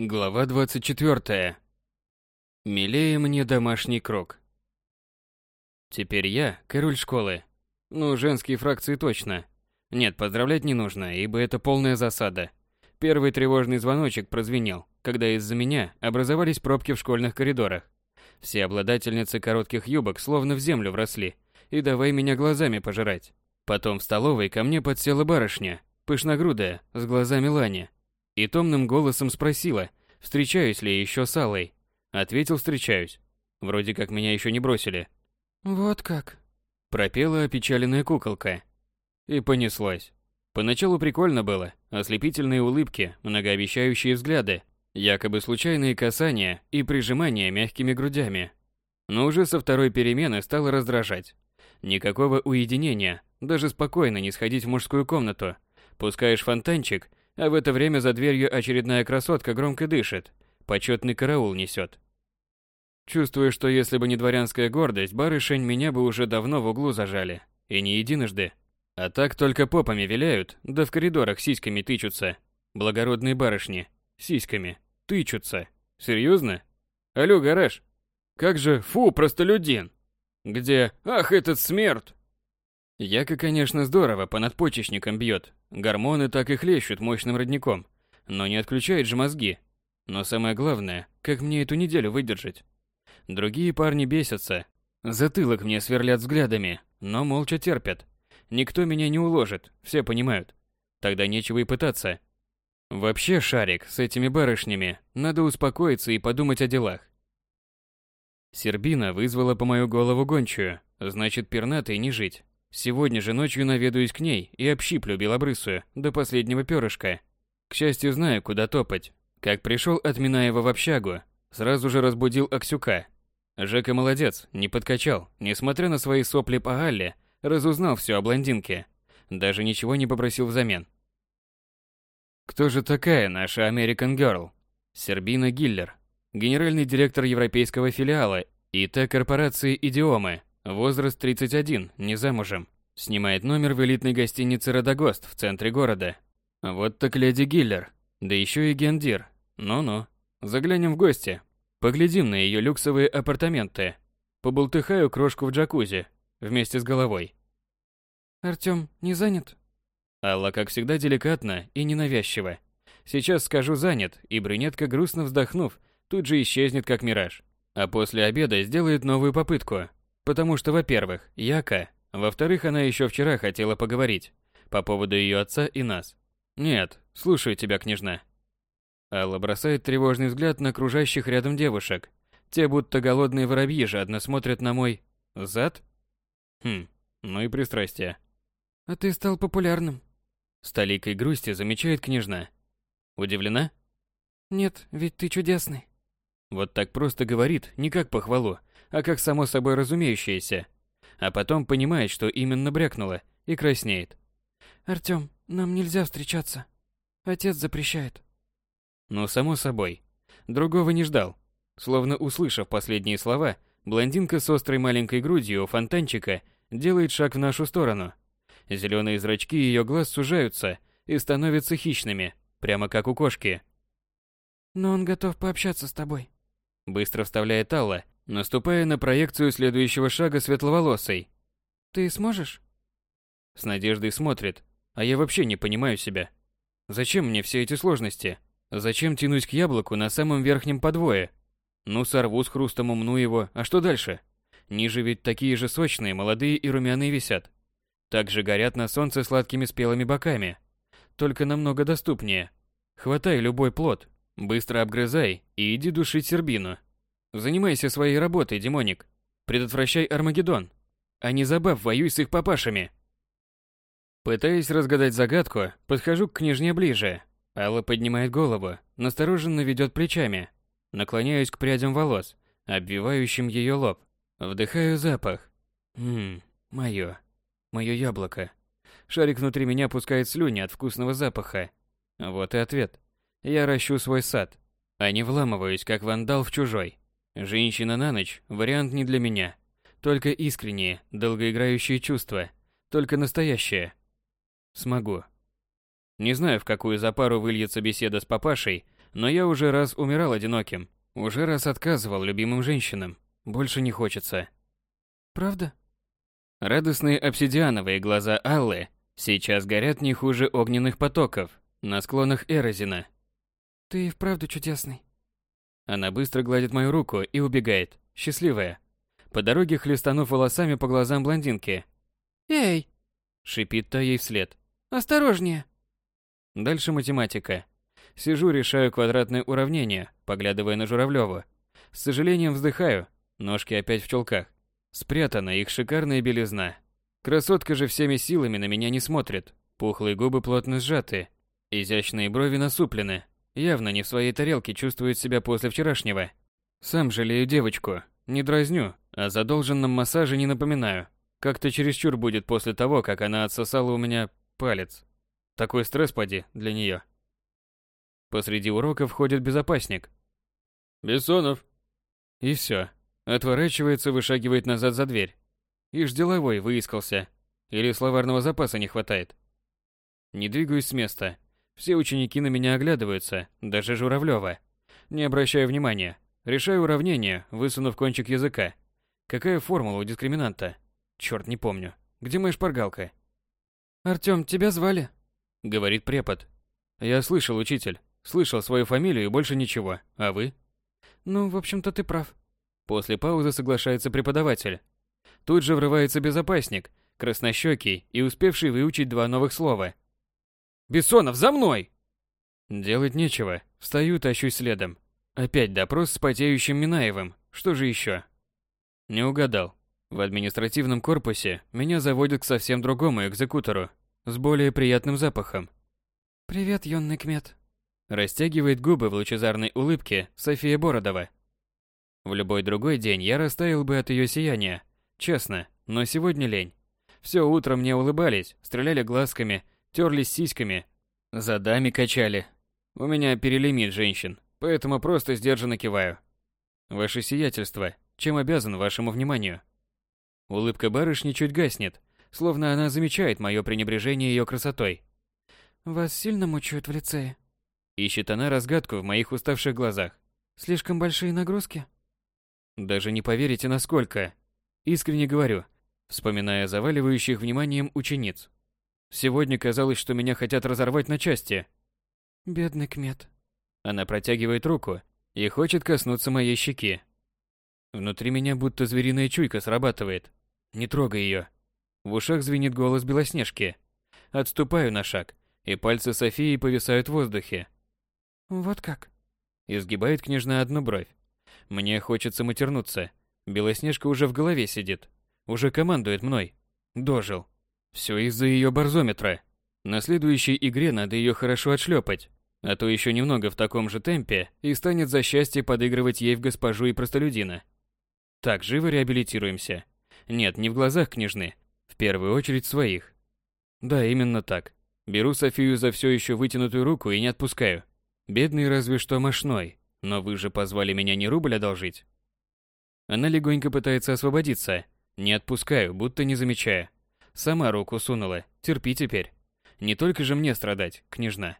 Глава 24. Милее мне домашний круг. Теперь я король школы. Ну, женские фракции точно. Нет, поздравлять не нужно, ибо это полная засада. Первый тревожный звоночек прозвенел, когда из-за меня образовались пробки в школьных коридорах. Все обладательницы коротких юбок словно в землю вросли, и давай меня глазами пожирать. Потом в столовой ко мне подсела барышня, пышногрудая, с глазами лани, и томным голосом спросила, встречаюсь ли еще с Аллой. Ответил, встречаюсь. Вроде как меня еще не бросили. «Вот как?» Пропела опечаленная куколка. И понеслась. Поначалу прикольно было. Ослепительные улыбки, многообещающие взгляды, якобы случайные касания и прижимания мягкими грудями. Но уже со второй перемены стало раздражать. Никакого уединения, даже спокойно не сходить в мужскую комнату. Пускаешь фонтанчик а в это время за дверью очередная красотка громко дышит, почетный караул несет. Чувствую, что если бы не дворянская гордость, барышень меня бы уже давно в углу зажали. И не единожды. А так только попами виляют, да в коридорах сиськами тычутся. Благородные барышни. Сиськами. Тычутся. Серьезно? Алло, гараж. Как же, фу, простолюдин. Где, ах, этот смерть. Яка, конечно, здорово по надпочечникам бьет. Гормоны так и хлещут мощным родником. Но не отключает же мозги. Но самое главное, как мне эту неделю выдержать? Другие парни бесятся. Затылок мне сверлят взглядами, но молча терпят. Никто меня не уложит, все понимают. Тогда нечего и пытаться. Вообще, Шарик, с этими барышнями, надо успокоиться и подумать о делах. Сербина вызвала по мою голову гончую, значит, пернатой не жить. Сегодня же ночью наведаюсь к ней и общиплю белобрысую до последнего перышка. К счастью, знаю, куда топать. Как пришел от Минаева в общагу, сразу же разбудил Аксюка. Жека молодец, не подкачал, несмотря на свои сопли по Галле, разузнал все о блондинке. Даже ничего не попросил взамен. Кто же такая наша American Girl? Сербина Гиллер, генеральный директор европейского филиала ИТ-корпорации «Идиомы», Возраст 31, не замужем. Снимает номер в элитной гостинице «Родогост» в центре города. Вот так леди Гиллер. Да еще и гендир. Ну-ну. Заглянем в гости. Поглядим на ее люксовые апартаменты. Побултыхаю крошку в джакузи. Вместе с головой. Артём, не занят? Алла, как всегда, деликатно и ненавязчиво. Сейчас скажу занят, и брюнетка, грустно вздохнув, тут же исчезнет как мираж. А после обеда сделает новую попытку. Потому что, во-первых, Яка, во-вторых, она еще вчера хотела поговорить по поводу ее отца и нас. Нет, слушаю тебя, княжна. Алла бросает тревожный взгляд на окружающих рядом девушек. Те будто голодные воробьи жадно смотрят на мой... зад? Хм, ну и пристрастие. А ты стал популярным. С толикой грусти замечает княжна. Удивлена? Нет, ведь ты чудесный. Вот так просто говорит, не как похвалу, а как само собой разумеющееся. А потом понимает, что именно брякнула, и краснеет. «Артём, нам нельзя встречаться. Отец запрещает». Ну, само собой. Другого не ждал. Словно услышав последние слова, блондинка с острой маленькой грудью у фонтанчика делает шаг в нашу сторону. Зеленые зрачки ее глаз сужаются и становятся хищными, прямо как у кошки. «Но он готов пообщаться с тобой», — быстро вставляет Алла, наступая на проекцию следующего шага светловолосой. «Ты сможешь?» С надеждой смотрит, а я вообще не понимаю себя. Зачем мне все эти сложности? Зачем тянуть к яблоку на самом верхнем подвое? Ну, сорву с хрустом умну его, а что дальше? Ниже ведь такие же сочные, молодые и румяные висят. Также горят на солнце сладкими спелыми боками. Только намного доступнее. Хватай любой плод, быстро обгрызай и иди душить сербину. Занимайся своей работой, демоник. Предотвращай Армагеддон. А не забав, воюй с их папашами. Пытаясь разгадать загадку, подхожу к княжне ближе. Алла поднимает голову, настороженно ведет плечами. Наклоняюсь к прядям волос, обвивающим ее лоб. Вдыхаю запах. Ммм, мое. Мое яблоко. Шарик внутри меня пускает слюни от вкусного запаха. Вот и ответ. Я ращу свой сад, а не вламываюсь, как вандал в чужой. Женщина на ночь – вариант не для меня. Только искренние, долгоиграющие чувства. Только настоящее. Смогу. Не знаю, в какую запару выльется беседа с папашей, Но я уже раз умирал одиноким, уже раз отказывал любимым женщинам. Больше не хочется. Правда? Радостные обсидиановые глаза Аллы сейчас горят не хуже огненных потоков на склонах Эрозина. Ты и вправду чудесный. Она быстро гладит мою руку и убегает, счастливая. По дороге хлестанув волосами по глазам блондинки. «Эй!» — шипит та ей вслед. «Осторожнее!» Дальше математика. Сижу, решаю квадратные уравнения, поглядывая на Журавлёву. С сожалением вздыхаю, ножки опять в чулках. Спрятана их шикарная белизна. Красотка же всеми силами на меня не смотрит. Пухлые губы плотно сжаты, изящные брови насуплены. Явно не в своей тарелке чувствует себя после вчерашнего. Сам жалею девочку, не дразню, о задолженном массаже не напоминаю. Как-то чересчур будет после того, как она отсосала у меня палец. Такой стресс поди для нее. Посреди урока входит безопасник. «Бессонов!» И все. Отворачивается, вышагивает назад за дверь. Ишь деловой выискался. Или словарного запаса не хватает. Не двигаюсь с места. Все ученики на меня оглядываются, даже Журавлева. Не обращаю внимания. Решаю уравнение, высунув кончик языка. Какая формула у дискриминанта? Черт, не помню. Где моя шпаргалка? Артём, тебя звали? Говорит препод. Я слышал, учитель. Слышал свою фамилию и больше ничего. А вы? Ну, в общем-то, ты прав. После паузы соглашается преподаватель. Тут же врывается безопасник, краснощекий и успевший выучить два новых слова. «Бессонов, за мной!» Делать нечего. Встаю, тащусь следом. Опять допрос с потеющим Минаевым. Что же еще? Не угадал. В административном корпусе меня заводят к совсем другому экзекутору, с более приятным запахом. «Привет, юный кмет». Растягивает губы в лучезарной улыбке София Бородова. В любой другой день я растаял бы от ее сияния. Честно, но сегодня лень. Все утро мне улыбались, стреляли глазками, терлись сиськами, задами качали. У меня перелимит женщин, поэтому просто сдержанно киваю. Ваше сиятельство, чем обязан вашему вниманию? Улыбка барышни чуть гаснет, словно она замечает мое пренебрежение ее красотой. «Вас сильно мучают в лицее?» Ищет она разгадку в моих уставших глазах. «Слишком большие нагрузки?» Даже не поверите, насколько. Искренне говорю, вспоминая заваливающих вниманием учениц. Сегодня казалось, что меня хотят разорвать на части. «Бедный кмет». Она протягивает руку и хочет коснуться моей щеки. Внутри меня будто звериная чуйка срабатывает. Не трогай ее. В ушах звенит голос Белоснежки. Отступаю на шаг, и пальцы Софии повисают в воздухе. Вот как? Изгибает княжна одну бровь. Мне хочется матернуться. Белоснежка уже в голове сидит. Уже командует мной. Дожил. Все из-за ее барзометра. На следующей игре надо ее хорошо отшлепать. А то еще немного в таком же темпе и станет за счастье подыгрывать ей в госпожу и простолюдина. Так, живо реабилитируемся. Нет, не в глазах княжны. В первую очередь своих. Да, именно так. Беру Софию за все еще вытянутую руку и не отпускаю. Бедный разве что мошной. Но вы же позвали меня не рубль одолжить. Она легонько пытается освободиться. Не отпускаю, будто не замечая. Сама руку сунула. Терпи теперь. Не только же мне страдать, княжна.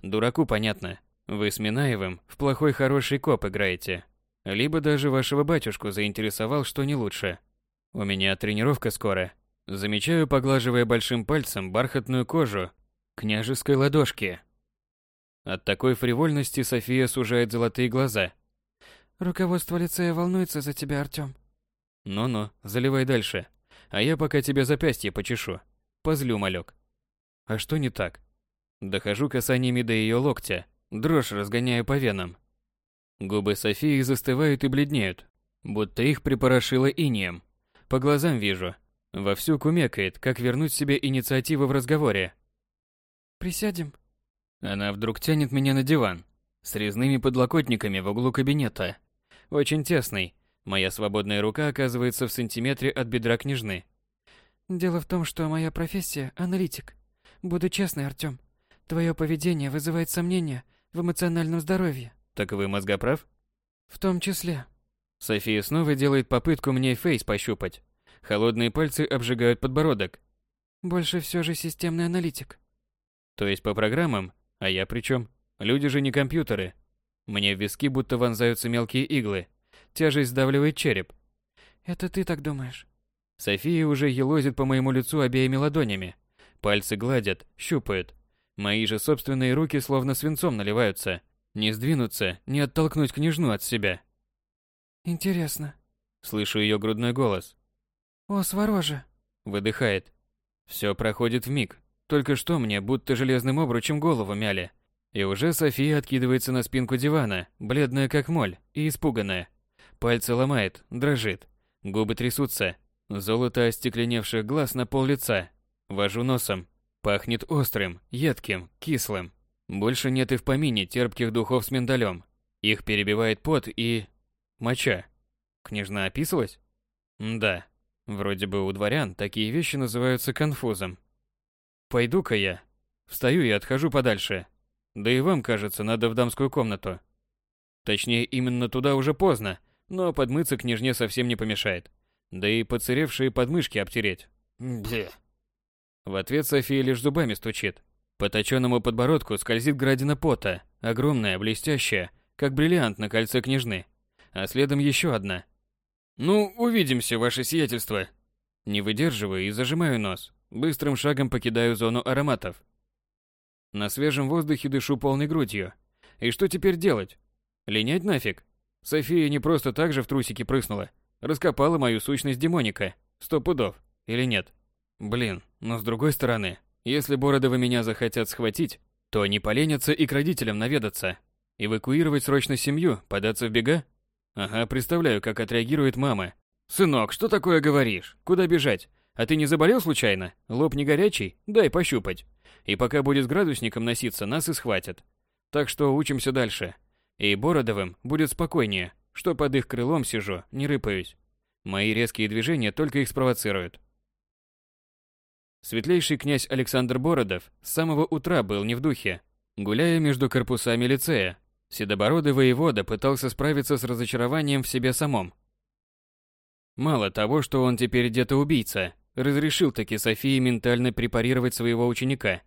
Дураку понятно. Вы с Минаевым в плохой-хороший коп играете. Либо даже вашего батюшку заинтересовал, что не лучше. У меня тренировка скоро. Замечаю, поглаживая большим пальцем бархатную кожу княжеской ладошки. От такой фривольности София сужает золотые глаза. Руководство лицея волнуется за тебя, Артём. Ну-ну, заливай дальше. А я пока тебе запястье почешу. Позлю, малек. А что не так? Дохожу касаниями до ее локтя, дрожь разгоняю по венам. Губы Софии застывают и бледнеют, будто их припорошило инием. По глазам вижу. Вовсю кумекает, как вернуть себе инициативу в разговоре. «Присядем?» Она вдруг тянет меня на диван, с резными подлокотниками в углу кабинета. Очень тесный. Моя свободная рука оказывается в сантиметре от бедра княжны. «Дело в том, что моя профессия – аналитик. Буду честной, Артём. Твое поведение вызывает сомнения в эмоциональном здоровье. Так вы мозгоправ? В том числе. София снова делает попытку мне фейс пощупать. Холодные пальцы обжигают подбородок. Больше все же системный аналитик. То есть по программам? А я при чем? Люди же не компьютеры. Мне в виски будто вонзаются мелкие иглы. Тяжесть сдавливает череп. Это ты так думаешь? София уже елозит по моему лицу обеими ладонями. Пальцы гладят, щупают. Мои же собственные руки словно свинцом наливаются. Не сдвинуться, не оттолкнуть княжну от себя. Интересно. Слышу ее грудной голос. О, свороже. Выдыхает. Все проходит в миг. Только что мне будто железным обручем голову мяли. И уже София откидывается на спинку дивана, бледная как моль и испуганная. Пальцы ломает, дрожит. Губы трясутся. Золото остекленевших глаз на пол лица. Вожу носом. Пахнет острым, едким, кислым. Больше нет и в помине терпких духов с миндалем. Их перебивает пот и... моча. Княжна описалась? Да. Вроде бы у дворян такие вещи называются конфузом. Пойду-ка я. Встаю и отхожу подальше. Да и вам, кажется, надо в дамскую комнату. Точнее, именно туда уже поздно, но подмыться княжне совсем не помешает. Да и поцаревшие подмышки обтереть. Бе. В ответ София лишь зубами стучит. По точенному подбородку скользит градина пота, огромная, блестящая, как бриллиант на кольце княжны. А следом еще одна. «Ну, увидимся, ваше сиятельство!» Не выдерживаю и зажимаю нос. Быстрым шагом покидаю зону ароматов. На свежем воздухе дышу полной грудью. И что теперь делать? Линять нафиг? София не просто так же в трусики прыснула. Раскопала мою сущность демоника. Сто пудов. Или нет? Блин, но с другой стороны, если Бородовы меня захотят схватить, то не поленятся и к родителям наведаться. Эвакуировать срочно семью, податься в бега? Ага, представляю, как отреагирует мама. «Сынок, что такое говоришь? Куда бежать? А ты не заболел случайно? Лоб не горячий? Дай пощупать. И пока будет с градусником носиться, нас и схватят. Так что учимся дальше. И Бородовым будет спокойнее, что под их крылом сижу, не рыпаюсь. Мои резкие движения только их спровоцируют. Светлейший князь Александр Бородов с самого утра был не в духе. Гуляя между корпусами лицея, седобородый воевода пытался справиться с разочарованием в себе самом. Мало того, что он теперь где-то убийца, разрешил таки Софии ментально препарировать своего ученика,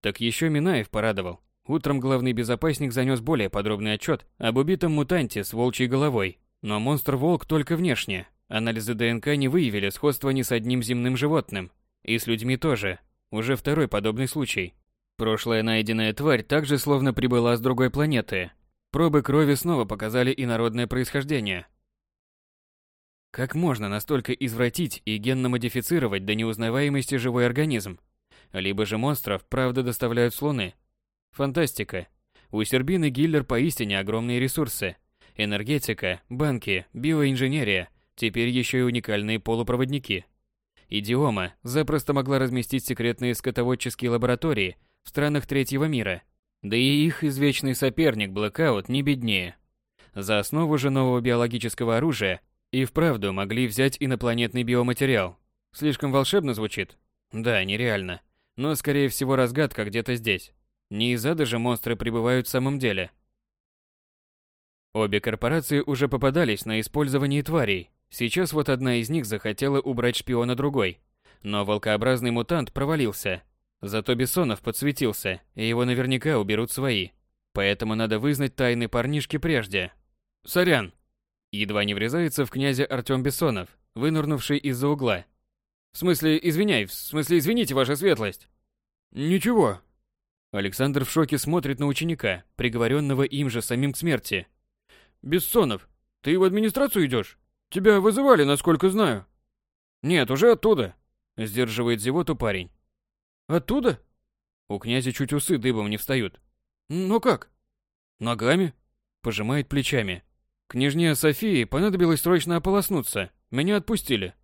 так еще Минаев порадовал. Утром главный безопасник занес более подробный отчет об убитом мутанте с волчьей головой, но монстр-волк только внешне. Анализы ДНК не выявили сходства ни с одним земным животным, и с людьми тоже. Уже второй подобный случай. Прошлая найденная тварь также словно прибыла с другой планеты. Пробы крови снова показали инородное происхождение. Как можно настолько извратить и генно модифицировать до неузнаваемости живой организм? Либо же монстров правда доставляют с Луны. Фантастика. У Сербины Гиллер поистине огромные ресурсы. Энергетика, банки, биоинженерия, теперь еще и уникальные полупроводники – Идиома запросто могла разместить секретные скотоводческие лаборатории в странах третьего мира. Да и их извечный соперник Блэкаут не беднее. За основу же нового биологического оружия и вправду могли взять инопланетный биоматериал. Слишком волшебно звучит? Да, нереально. Но скорее всего разгадка где-то здесь. Не из ада же монстры прибывают в самом деле. Обе корпорации уже попадались на использование тварей, Сейчас вот одна из них захотела убрать шпиона другой. Но волкообразный мутант провалился. Зато Бессонов подсветился, и его наверняка уберут свои. Поэтому надо вызнать тайны парнишки прежде. Сорян. Едва не врезается в князя Артём Бессонов, вынырнувший из-за угла. В смысле, извиняй, в смысле, извините, ваша светлость. Ничего. Александр в шоке смотрит на ученика, приговоренного им же самим к смерти. Бессонов, ты в администрацию идешь? Тебя вызывали, насколько знаю. Нет, уже оттуда. Сдерживает зевоту парень. Оттуда? У князя чуть усы дыбом не встают. Ну как? Ногами? Пожимает плечами. Княжне Софии понадобилось срочно ополоснуться. Меня отпустили.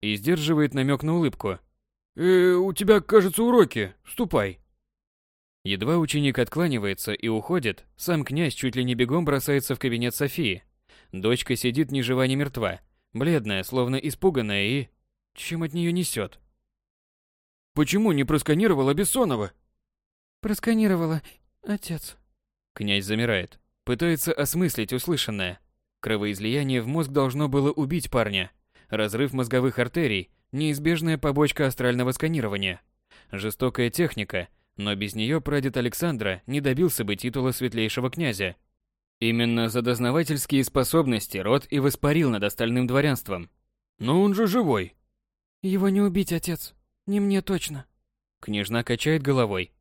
И сдерживает намек на улыбку. «Э, у тебя, кажется, уроки. Ступай». Едва ученик откланивается и уходит, сам князь чуть ли не бегом бросается в кабинет Софии. Дочка сидит ни жива, ни мертва, бледная, словно испуганная и... Чем от нее несет? Почему не просканировала Бессонова? Просканировала, отец. Князь замирает, пытается осмыслить услышанное. Кровоизлияние в мозг должно было убить парня. Разрыв мозговых артерий – неизбежная побочка астрального сканирования. Жестокая техника, но без нее прадед Александра не добился бы титула светлейшего князя. Именно за дознавательские способности род и воспарил над остальным дворянством. Но он же живой. Его не убить, отец. Не мне точно. Княжна качает головой.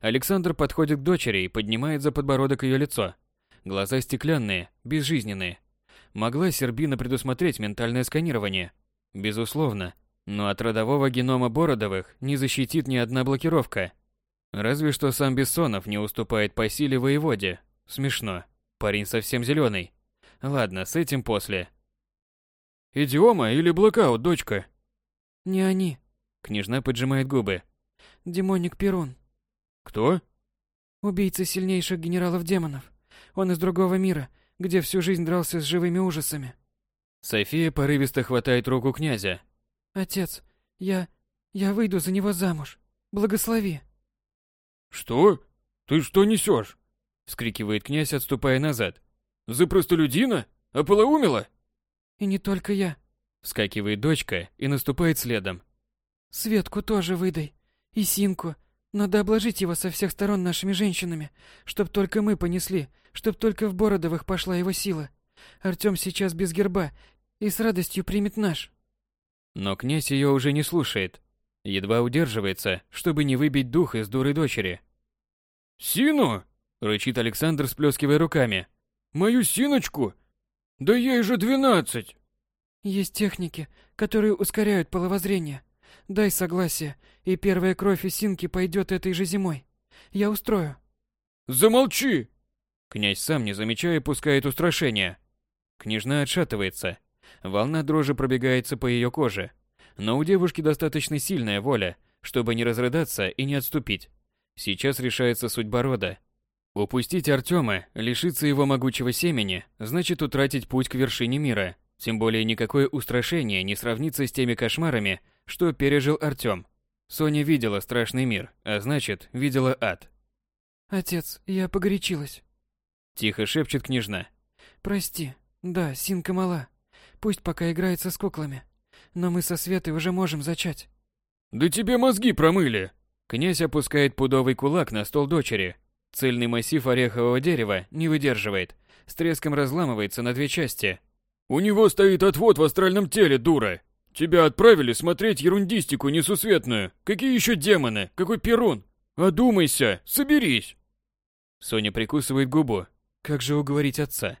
Александр подходит к дочери и поднимает за подбородок ее лицо. Глаза стеклянные, безжизненные. Могла Сербина предусмотреть ментальное сканирование? Безусловно. Но от родового генома Бородовых не защитит ни одна блокировка. Разве что сам Бессонов не уступает по силе воеводе. Смешно. Парень совсем зеленый. Ладно, с этим после. Идиома или блокаут, дочка? Не они. Княжна поджимает губы. Демоник Перун. Кто? Убийца сильнейших генералов-демонов. Он из другого мира, где всю жизнь дрался с живыми ужасами. София порывисто хватает руку князя. Отец, я... я выйду за него замуж. Благослови. Что? Ты что несешь? вскрикивает князь, отступая назад. За простолюдина? Ополоумела? И не только я. Вскакивает дочка и наступает следом. Светку тоже выдай. И Синку. Надо обложить его со всех сторон нашими женщинами, чтоб только мы понесли, чтоб только в Бородовых пошла его сила. Артём сейчас без герба и с радостью примет наш. Но князь ее уже не слушает. Едва удерживается, чтобы не выбить дух из дуры дочери. «Сину!» Рычит Александр, сплескивая руками. «Мою синочку? Да ей же двенадцать!» «Есть техники, которые ускоряют половозрение. Дай согласие, и первая кровь из синки пойдет этой же зимой. Я устрою». «Замолчи!» Князь сам, не замечая, пускает устрашение. Княжна отшатывается. Волна дрожи пробегается по ее коже. Но у девушки достаточно сильная воля, чтобы не разрыдаться и не отступить. Сейчас решается судьба рода. Упустить Артема, лишиться его могучего семени, значит утратить путь к вершине мира. Тем более никакое устрашение не сравнится с теми кошмарами, что пережил Артем. Соня видела страшный мир, а значит, видела ад. «Отец, я погорячилась», — тихо шепчет княжна. «Прости. Да, Синка мала. Пусть пока играется с куклами. Но мы со Светой уже можем зачать». «Да тебе мозги промыли!» Князь опускает пудовый кулак на стол дочери, Цельный массив орехового дерева не выдерживает, с треском разламывается на две части. «У него стоит отвод в астральном теле, дура! Тебя отправили смотреть ерундистику несусветную! Какие еще демоны? Какой перун? Одумайся! Соберись!» Соня прикусывает губу. Как же уговорить отца?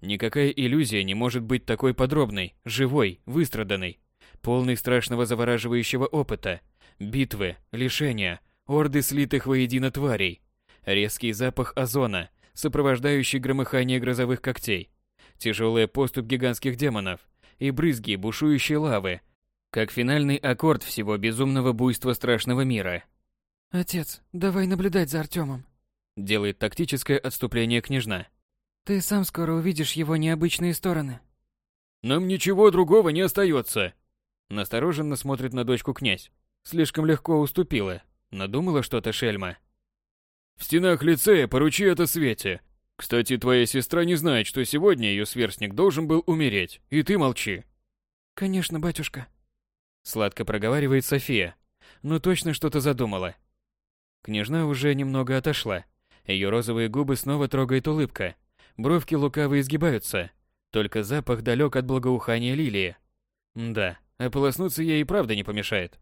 Никакая иллюзия не может быть такой подробной, живой, выстраданной, полной страшного завораживающего опыта, битвы, лишения, орды слитых воедино тварей, резкий запах озона, сопровождающий громыхание грозовых когтей, тяжелый поступ гигантских демонов и брызги бушующей лавы, как финальный аккорд всего безумного буйства страшного мира. «Отец, давай наблюдать за Артемом», — делает тактическое отступление княжна. «Ты сам скоро увидишь его необычные стороны». «Нам ничего другого не остается», — настороженно смотрит на дочку князь. Слишком легко уступила, надумала что-то шельма. В стенах лицея поручи это Свете. Кстати, твоя сестра не знает, что сегодня ее сверстник должен был умереть, и ты молчи. Конечно, батюшка. Сладко проговаривает София. Ну точно что-то задумала. Княжна уже немного отошла. Ее розовые губы снова трогает улыбка. Бровки лукаво изгибаются. Только запах далек от благоухания лилии. Да, ополоснуться ей и правда не помешает.